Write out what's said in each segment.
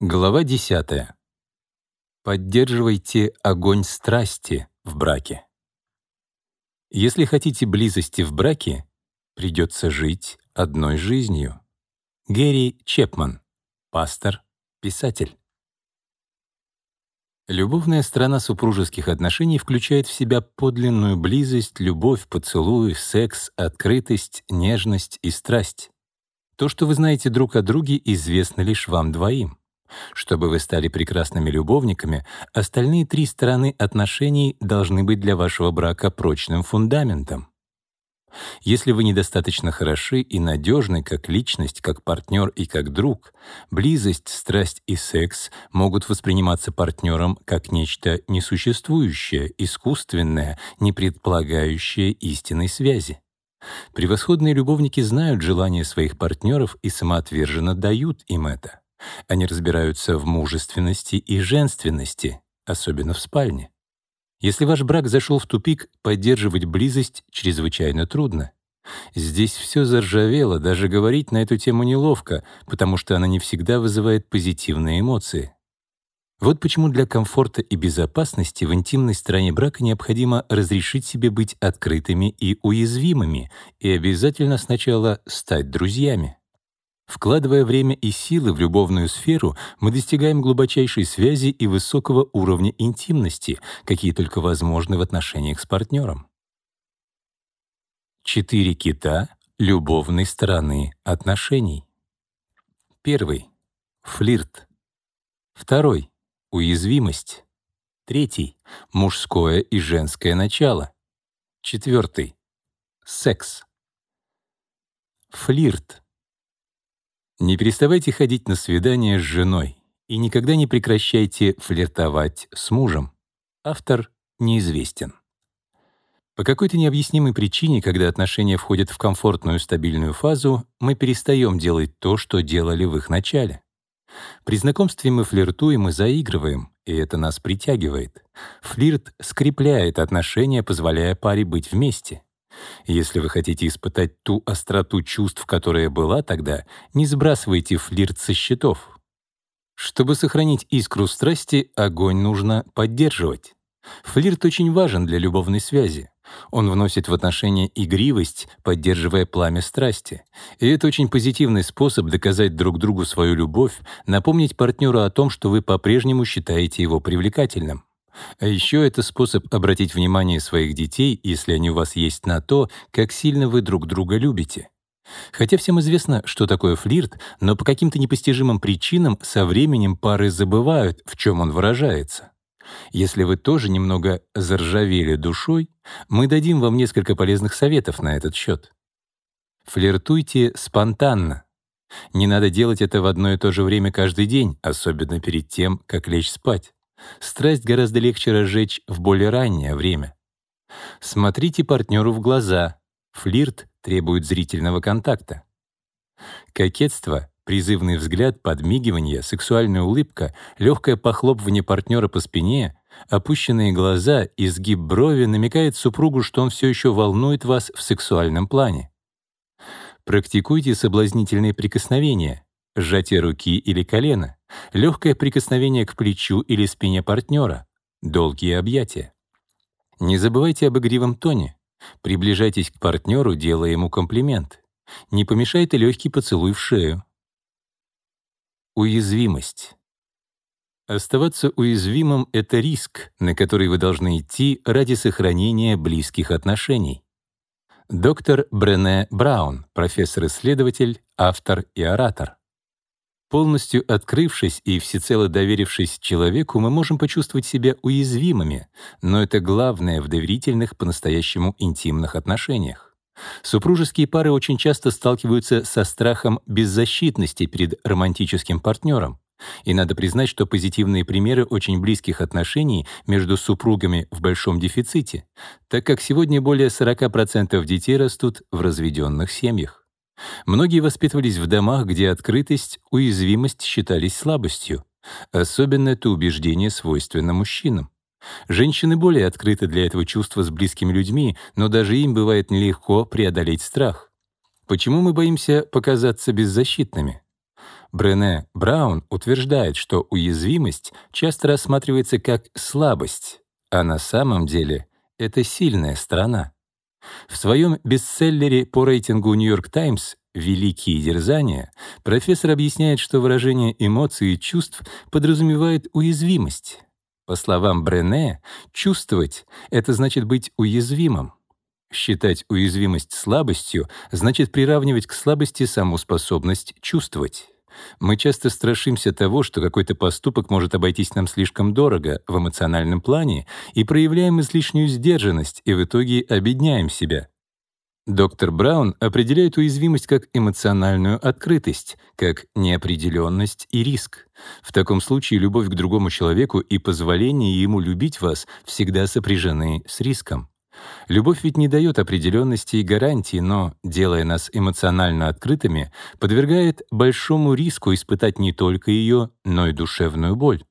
Глава 10. Поддерживайте огонь страсти в браке. Если хотите близости в браке, придется жить одной жизнью. Гэри Чепман, пастор, писатель. Любовная сторона супружеских отношений включает в себя подлинную близость, любовь, поцелуй, секс, открытость, нежность и страсть. То, что вы знаете друг о друге, известно лишь вам двоим. Чтобы вы стали прекрасными любовниками, остальные три стороны отношений должны быть для вашего брака прочным фундаментом. Если вы недостаточно хороши и надежны как личность, как партнер и как друг, близость, страсть и секс могут восприниматься партнером как нечто несуществующее, искусственное, не предполагающее истинной связи. Превосходные любовники знают желания своих партнеров и самоотверженно дают им это. Они разбираются в мужественности и женственности, особенно в спальне. Если ваш брак зашел в тупик, поддерживать близость чрезвычайно трудно. Здесь все заржавело, даже говорить на эту тему неловко, потому что она не всегда вызывает позитивные эмоции. Вот почему для комфорта и безопасности в интимной стороне брака необходимо разрешить себе быть открытыми и уязвимыми, и обязательно сначала стать друзьями. Вкладывая время и силы в любовную сферу, мы достигаем глубочайшей связи и высокого уровня интимности, какие только возможны в отношениях с партнером. Четыре кита любовной стороны отношений. Первый — флирт. Второй — уязвимость. Третий — мужское и женское начало. Четвертый — секс. Флирт — не переставайте ходить на свидания с женой и никогда не прекращайте флиртовать с мужем. Автор неизвестен. По какой-то необъяснимой причине, когда отношения входят в комфортную стабильную фазу, мы перестаем делать то, что делали в их начале. При знакомстве мы флиртуем и заигрываем, и это нас притягивает. Флирт скрепляет отношения, позволяя паре быть вместе. Если вы хотите испытать ту остроту чувств, которая была тогда, не сбрасывайте флирт со счетов. Чтобы сохранить искру страсти, огонь нужно поддерживать. Флирт очень важен для любовной связи. Он вносит в отношения игривость, поддерживая пламя страсти. И это очень позитивный способ доказать друг другу свою любовь, напомнить партнеру о том, что вы по-прежнему считаете его привлекательным. А еще это способ обратить внимание своих детей, если они у вас есть, на то, как сильно вы друг друга любите. Хотя всем известно, что такое флирт, но по каким-то непостижимым причинам со временем пары забывают, в чем он выражается. Если вы тоже немного заржавели душой, мы дадим вам несколько полезных советов на этот счет. Флиртуйте спонтанно. Не надо делать это в одно и то же время каждый день, особенно перед тем, как лечь спать. Страсть гораздо легче разжечь в более раннее время. Смотрите партнеру в глаза. Флирт требует зрительного контакта. Кокетство, призывный взгляд, подмигивание, сексуальная улыбка, легкое похлопывание партнера по спине, опущенные глаза, изгиб брови намекает супругу, что он все еще волнует вас в сексуальном плане. Практикуйте соблазнительные прикосновения, сжатие руки или колена, легкое прикосновение к плечу или спине партнера, долгие объятия. Не забывайте об игривом тоне. Приближайтесь к партнеру, делая ему комплимент. Не помешает и легкий поцелуй в шею. Уязвимость. Оставаться уязвимым — это риск, на который вы должны идти ради сохранения близких отношений. Доктор Брене Браун, профессор-исследователь, автор и оратор. Полностью открывшись и всецело доверившись человеку, мы можем почувствовать себя уязвимыми, но это главное в доверительных, по-настоящему интимных отношениях. Супружеские пары очень часто сталкиваются со страхом беззащитности перед романтическим партнером. И надо признать, что позитивные примеры очень близких отношений между супругами в большом дефиците, так как сегодня более 40% детей растут в разведенных семьях. Многие воспитывались в домах, где открытость, уязвимость считались слабостью. Особенно это убеждение свойственно мужчинам. Женщины более открыты для этого чувства с близкими людьми, но даже им бывает нелегко преодолеть страх. Почему мы боимся показаться беззащитными? Брене Браун утверждает, что уязвимость часто рассматривается как слабость, а на самом деле это сильная сторона. В своем бестселлере по рейтингу York Times «Великие дерзания» профессор объясняет, что выражение эмоций и чувств подразумевает уязвимость. По словам Брене, чувствовать — это значит быть уязвимым. Считать уязвимость слабостью значит приравнивать к слабости саму способность чувствовать. Мы часто страшимся того, что какой-то поступок может обойтись нам слишком дорого в эмоциональном плане и проявляем излишнюю сдержанность и в итоге обедняем себя. Доктор Браун определяет уязвимость как эмоциональную открытость, как неопределенность и риск. В таком случае любовь к другому человеку и позволение ему любить вас всегда сопряжены с риском. Любовь ведь не дает определенности и гарантии, но, делая нас эмоционально открытыми, подвергает большому риску испытать не только ее, но и душевную боль.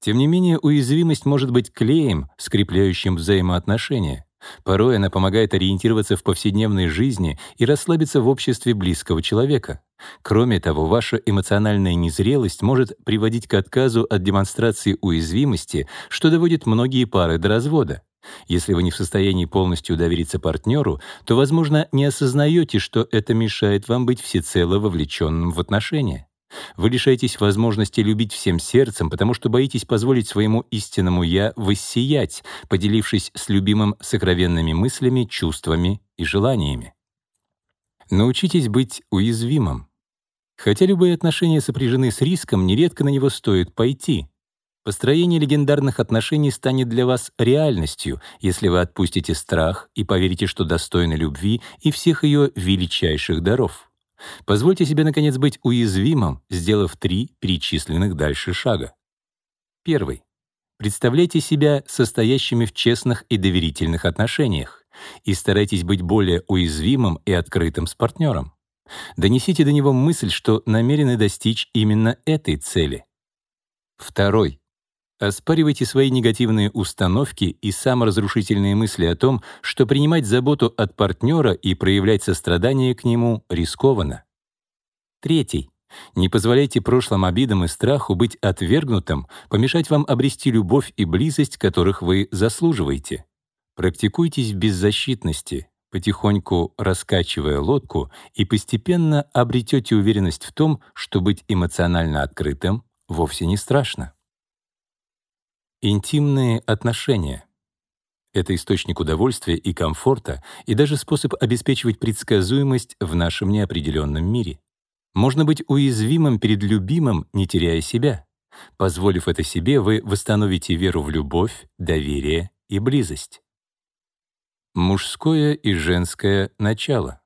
Тем не менее, уязвимость может быть клеем, скрепляющим взаимоотношения. Порой она помогает ориентироваться в повседневной жизни и расслабиться в обществе близкого человека. Кроме того, ваша эмоциональная незрелость может приводить к отказу от демонстрации уязвимости, что доводит многие пары до развода. Если вы не в состоянии полностью довериться партнеру, то, возможно, не осознаете, что это мешает вам быть всецело вовлеченным в отношения. Вы лишаетесь возможности любить всем сердцем, потому что боитесь позволить своему истинному «я» воссиять, поделившись с любимым сокровенными мыслями, чувствами и желаниями. Научитесь быть уязвимым. Хотя любые отношения сопряжены с риском, нередко на него стоит пойти. Построение легендарных отношений станет для вас реальностью, если вы отпустите страх и поверите, что достойны любви и всех ее величайших даров. Позвольте себе, наконец, быть уязвимым, сделав три перечисленных дальше шага. Первый. Представляйте себя состоящими в честных и доверительных отношениях и старайтесь быть более уязвимым и открытым с партнером. Донесите до него мысль, что намерены достичь именно этой цели. Второй. Оспаривайте свои негативные установки и саморазрушительные мысли о том, что принимать заботу от партнера и проявлять сострадание к нему рискованно. Третий. Не позволяйте прошлым обидам и страху быть отвергнутым, помешать вам обрести любовь и близость, которых вы заслуживаете. Практикуйтесь в беззащитности, потихоньку раскачивая лодку, и постепенно обретете уверенность в том, что быть эмоционально открытым вовсе не страшно. Интимные отношения — это источник удовольствия и комфорта и даже способ обеспечивать предсказуемость в нашем неопределенном мире. Можно быть уязвимым перед любимым, не теряя себя. Позволив это себе, вы восстановите веру в любовь, доверие и близость. Мужское и женское начало.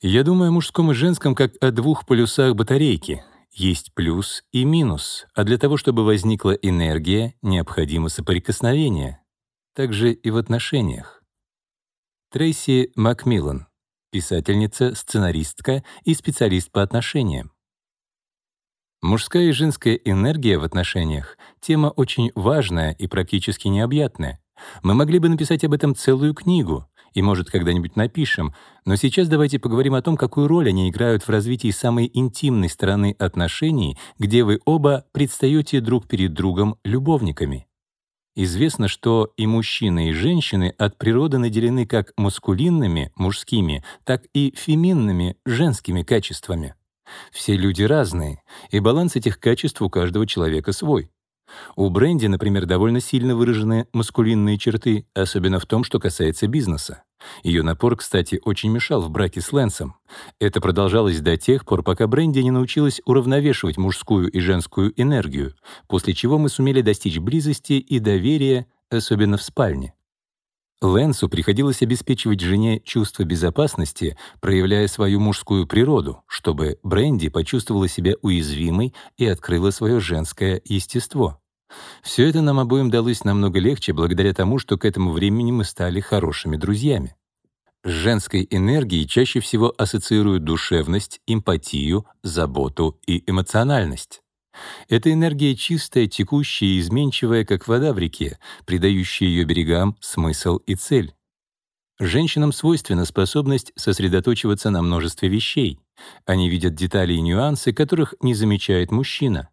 Я думаю о мужском и женском как о двух полюсах батарейки, есть плюс и минус, а для того, чтобы возникла энергия, необходимо соприкосновение. Также и в отношениях. Трейси Макмиллан, писательница, сценаристка и специалист по отношениям. Мужская и женская энергия в отношениях — тема очень важная и практически необъятная. Мы могли бы написать об этом целую книгу, и, может, когда-нибудь напишем, но сейчас давайте поговорим о том, какую роль они играют в развитии самой интимной стороны отношений, где вы оба предстаете друг перед другом любовниками. Известно, что и мужчины, и женщины от природы наделены как маскулинными, мужскими, так и феминными, женскими качествами. Все люди разные, и баланс этих качеств у каждого человека свой. У Бренди, например, довольно сильно выражены маскулинные черты, особенно в том, что касается бизнеса. Ее напор, кстати, очень мешал в браке с Лэнсом. Это продолжалось до тех пор, пока Бренди не научилась уравновешивать мужскую и женскую энергию, после чего мы сумели достичь близости и доверия, особенно в спальне. Лэнсу приходилось обеспечивать жене чувство безопасности, проявляя свою мужскую природу, чтобы Бренди почувствовала себя уязвимой и открыла свое женское естество. Все это нам обоим далось намного легче благодаря тому, что к этому времени мы стали хорошими друзьями. С женской энергией чаще всего ассоциируют душевность, эмпатию, заботу и эмоциональность. Эта энергия чистая, текущая и изменчивая, как вода в реке, придающая ее берегам смысл и цель. Женщинам свойственна способность сосредоточиваться на множестве вещей. Они видят детали и нюансы, которых не замечает мужчина.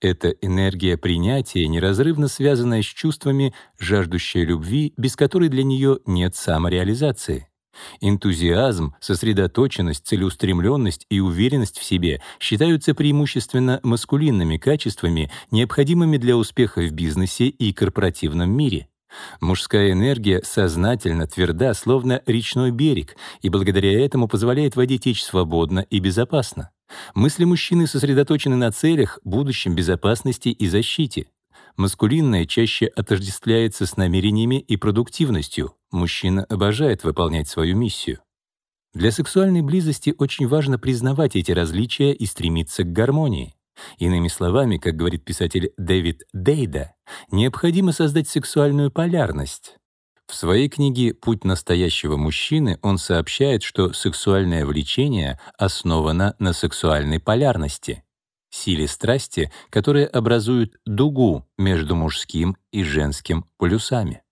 Это энергия принятия, неразрывно связанная с чувствами, жаждущая любви, без которой для нее нет самореализации. Энтузиазм, сосредоточенность, целеустремленность и уверенность в себе считаются преимущественно маскулинными качествами, необходимыми для успеха в бизнесе и корпоративном мире. Мужская энергия сознательно тверда, словно речной берег, и благодаря этому позволяет воде течь свободно и безопасно. Мысли мужчины сосредоточены на целях, будущем, безопасности и защите. Маскулинное чаще отождествляется с намерениями и продуктивностью. Мужчина обожает выполнять свою миссию. Для сексуальной близости очень важно признавать эти различия и стремиться к гармонии. Иными словами, как говорит писатель Дэвид Дейда, необходимо создать сексуальную полярность. В своей книге «Путь настоящего мужчины» он сообщает, что сексуальное влечение основано на сексуальной полярности — силе страсти, которая образует дугу между мужским и женским полюсами.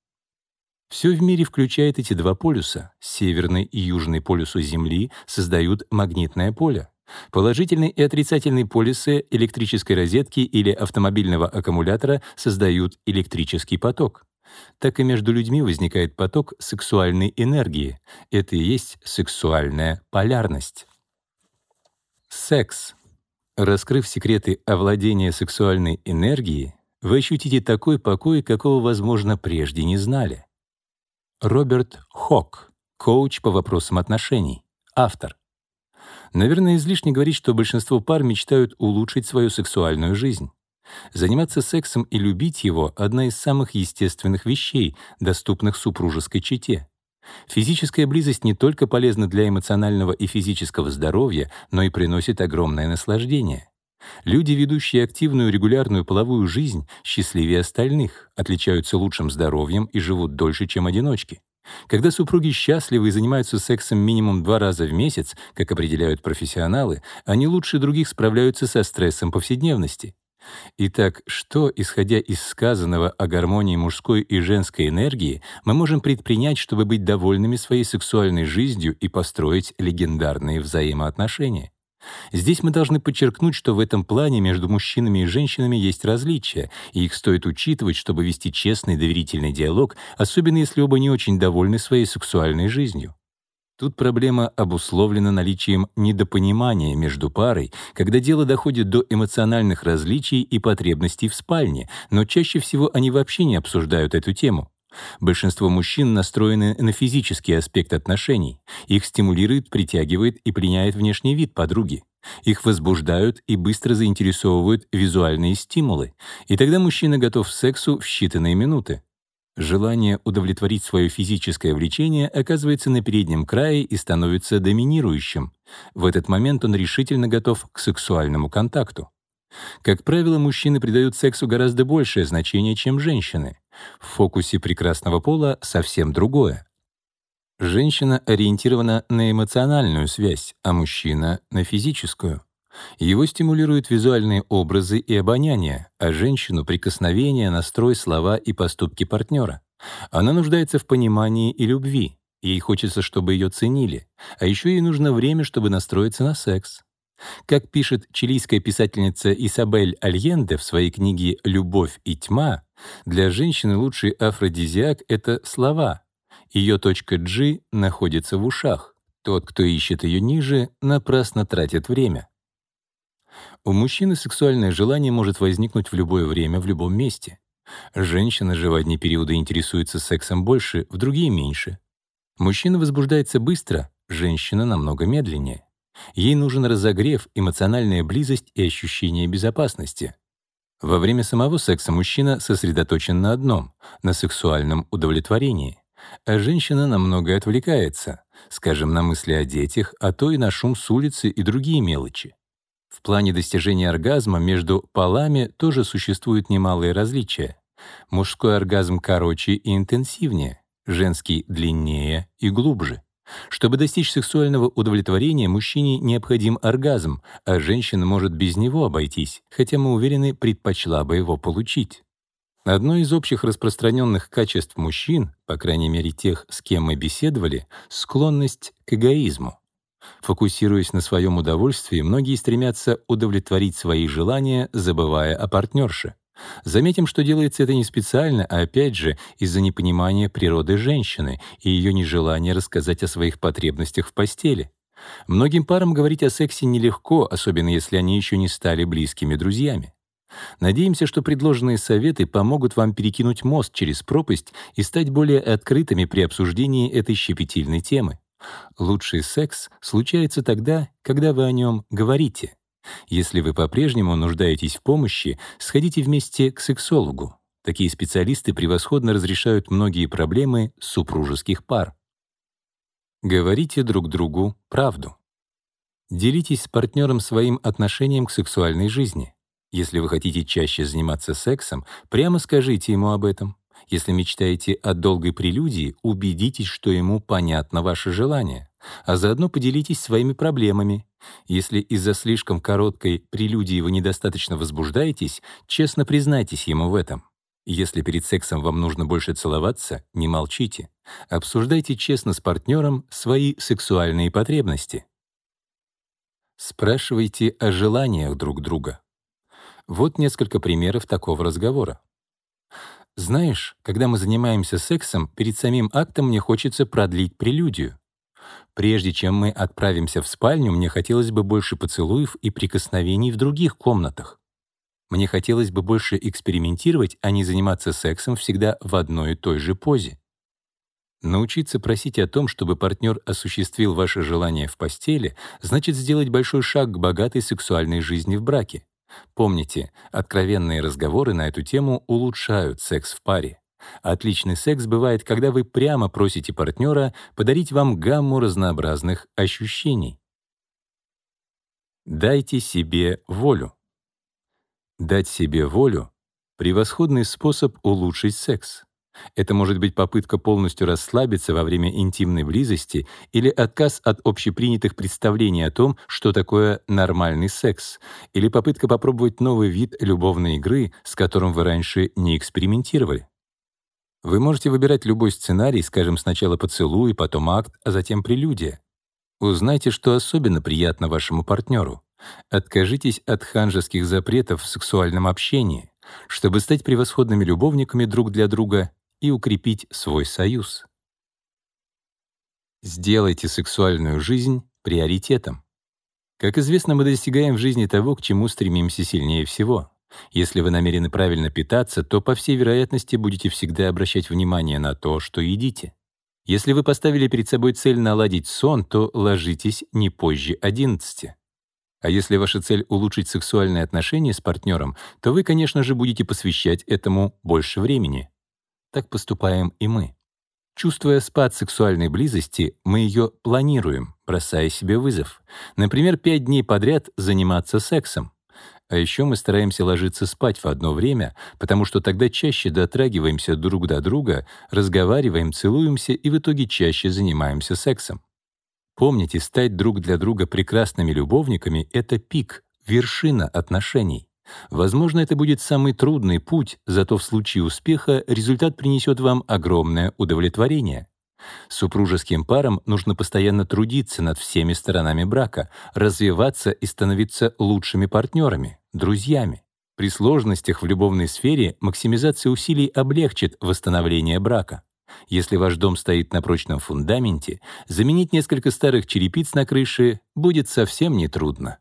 Все в мире включает эти два полюса. Северный и южный полюсы Земли создают магнитное поле. Положительный и отрицательный полюсы электрической розетки или автомобильного аккумулятора создают электрический поток. Так и между людьми возникает поток сексуальной энергии. Это и есть сексуальная полярность. Секс. Раскрыв секреты овладения сексуальной энергией, вы ощутите такой покой, какого, возможно, прежде не знали. Роберт Хок, коуч по вопросам отношений, автор. Наверное, излишне говорить, что большинство пар мечтают улучшить свою сексуальную жизнь. Заниматься сексом и любить его — одна из самых естественных вещей, доступных супружеской чете. Физическая близость не только полезна для эмоционального и физического здоровья, но и приносит огромное наслаждение. Люди, ведущие активную регулярную половую жизнь, счастливее остальных, отличаются лучшим здоровьем и живут дольше, чем одиночки. Когда супруги счастливы и занимаются сексом минимум два раза в месяц, как определяют профессионалы, они лучше других справляются со стрессом повседневности. Итак, что, исходя из сказанного о гармонии мужской и женской энергии, мы можем предпринять, чтобы быть довольными своей сексуальной жизнью и построить легендарные взаимоотношения? Здесь мы должны подчеркнуть, что в этом плане между мужчинами и женщинами есть различия, и их стоит учитывать, чтобы вести честный доверительный диалог, особенно если оба не очень довольны своей сексуальной жизнью. Тут проблема обусловлена наличием недопонимания между парой, когда дело доходит до эмоциональных различий и потребностей в спальне, но чаще всего они вообще не обсуждают эту тему. Большинство мужчин настроены на физический аспект отношений. Их стимулирует, притягивает и пленяет внешний вид подруги. Их возбуждают и быстро заинтересовывают визуальные стимулы. И тогда мужчина готов к сексу в считанные минуты. Желание удовлетворить свое физическое влечение оказывается на переднем крае и становится доминирующим. В этот момент он решительно готов к сексуальному контакту. Как правило, мужчины придают сексу гораздо большее значение, чем женщины. В фокусе прекрасного пола совсем другое. Женщина ориентирована на эмоциональную связь, а мужчина — на физическую. Его стимулируют визуальные образы и обоняние, а женщину — прикосновения, настрой, слова и поступки партнера. Она нуждается в понимании и любви. Ей хочется, чтобы ее ценили. А еще ей нужно время, чтобы настроиться на секс. Как пишет чилийская писательница Исабель Альенде в своей книге «Любовь и тьма», для женщины лучший афродизиак — это слова. Ее точка G находится в ушах. Тот, кто ищет ее ниже, напрасно тратит время. У мужчины сексуальное желание может возникнуть в любое время, в любом месте. Женщина же в одни периоды интересуется сексом больше, в другие — меньше. Мужчина возбуждается быстро, женщина намного медленнее. Ей нужен разогрев, эмоциональная близость и ощущение безопасности. Во время самого секса мужчина сосредоточен на одном — на сексуальном удовлетворении, а женщина на многое отвлекается, скажем, на мысли о детях, а то и на шум с улицы и другие мелочи. В плане достижения оргазма между полами тоже существуют немалые различия. Мужской оргазм короче и интенсивнее, женский — длиннее и глубже. Чтобы достичь сексуального удовлетворения, мужчине необходим оргазм, а женщина может без него обойтись, хотя мы уверены, предпочла бы его получить. Одно из общих распространенных качеств мужчин, по крайней мере тех, с кем мы беседовали, — склонность к эгоизму. Фокусируясь на своем удовольствии, многие стремятся удовлетворить свои желания, забывая о партнерше. Заметим, что делается это не специально, а опять же из-за непонимания природы женщины и ее нежелания рассказать о своих потребностях в постели. Многим парам говорить о сексе нелегко, особенно если они еще не стали близкими друзьями. Надеемся, что предложенные советы помогут вам перекинуть мост через пропасть и стать более открытыми при обсуждении этой щепетильной темы. Лучший секс случается тогда, когда вы о нем говорите. Если вы по-прежнему нуждаетесь в помощи, сходите вместе к сексологу. Такие специалисты превосходно разрешают многие проблемы супружеских пар. Говорите друг другу правду. Делитесь с партнером своим отношением к сексуальной жизни. Если вы хотите чаще заниматься сексом, прямо скажите ему об этом. Если мечтаете о долгой прелюдии, убедитесь, что ему понятно ваше желание, а заодно поделитесь своими проблемами. Если из-за слишком короткой прелюдии вы недостаточно возбуждаетесь, честно признайтесь ему в этом. Если перед сексом вам нужно больше целоваться, не молчите. Обсуждайте честно с партнером свои сексуальные потребности. Спрашивайте о желаниях друг друга. Вот несколько примеров такого разговора. Знаешь, когда мы занимаемся сексом, перед самим актом мне хочется продлить прелюдию. Прежде чем мы отправимся в спальню, мне хотелось бы больше поцелуев и прикосновений в других комнатах. Мне хотелось бы больше экспериментировать, а не заниматься сексом всегда в одной и той же позе. Научиться просить о том, чтобы партнер осуществил ваше желание в постели, значит сделать большой шаг к богатой сексуальной жизни в браке. Помните, откровенные разговоры на эту тему улучшают секс в паре. Отличный секс бывает, когда вы прямо просите партнера подарить вам гамму разнообразных ощущений. Дайте себе волю. Дать себе волю — превосходный способ улучшить секс. Это может быть попытка полностью расслабиться во время интимной близости или отказ от общепринятых представлений о том, что такое нормальный секс, или попытка попробовать новый вид любовной игры, с которым вы раньше не экспериментировали. Вы можете выбирать любой сценарий, скажем, сначала поцелуй, потом акт, а затем прелюдия. Узнайте, что особенно приятно вашему партнеру. Откажитесь от ханжеских запретов в сексуальном общении. Чтобы стать превосходными любовниками друг для друга, и укрепить свой союз. Сделайте сексуальную жизнь приоритетом. Как известно, мы достигаем в жизни того, к чему стремимся сильнее всего. Если вы намерены правильно питаться, то, по всей вероятности, будете всегда обращать внимание на то, что едите. Если вы поставили перед собой цель наладить сон, то ложитесь не позже 11. А если ваша цель — улучшить сексуальные отношения с партнером, то вы, конечно же, будете посвящать этому больше времени так поступаем и мы. Чувствуя спад сексуальной близости, мы ее планируем, бросая себе вызов. Например, пять дней подряд заниматься сексом. А еще мы стараемся ложиться спать в одно время, потому что тогда чаще дотрагиваемся друг до друга, разговариваем, целуемся и в итоге чаще занимаемся сексом. Помните, стать друг для друга прекрасными любовниками — это пик, вершина отношений. Возможно, это будет самый трудный путь, зато в случае успеха результат принесет вам огромное удовлетворение. Супружеским парам нужно постоянно трудиться над всеми сторонами брака, развиваться и становиться лучшими партнерами, друзьями. При сложностях в любовной сфере максимизация усилий облегчит восстановление брака. Если ваш дом стоит на прочном фундаменте, заменить несколько старых черепиц на крыше будет совсем нетрудно.